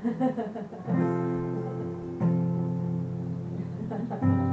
ハハハハ。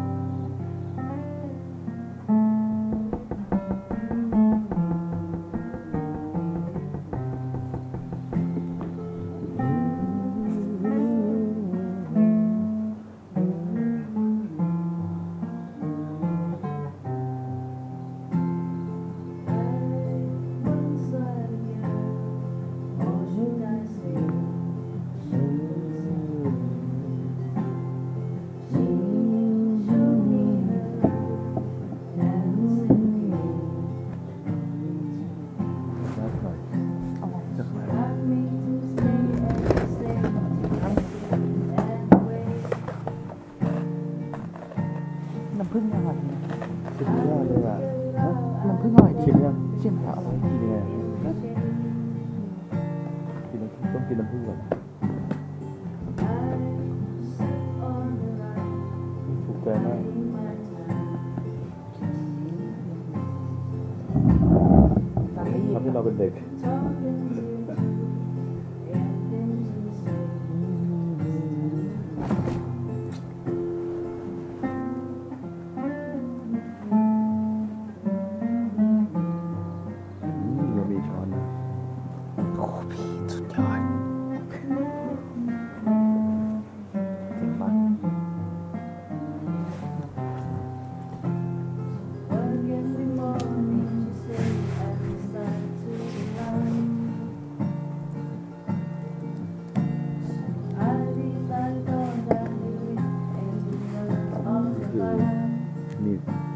น้ำผึ้งอร่อยนะสุดยอดเลยอะน้ำผึ้งอร่อยดีชิมยังชิมแล้วอร่อยกินยังไงกินน้ำผึ้งต้องกินน้ำผึ้งก่อนถูกใจมากตอนนี้ทำให้เราเป็นเด็ก comigo.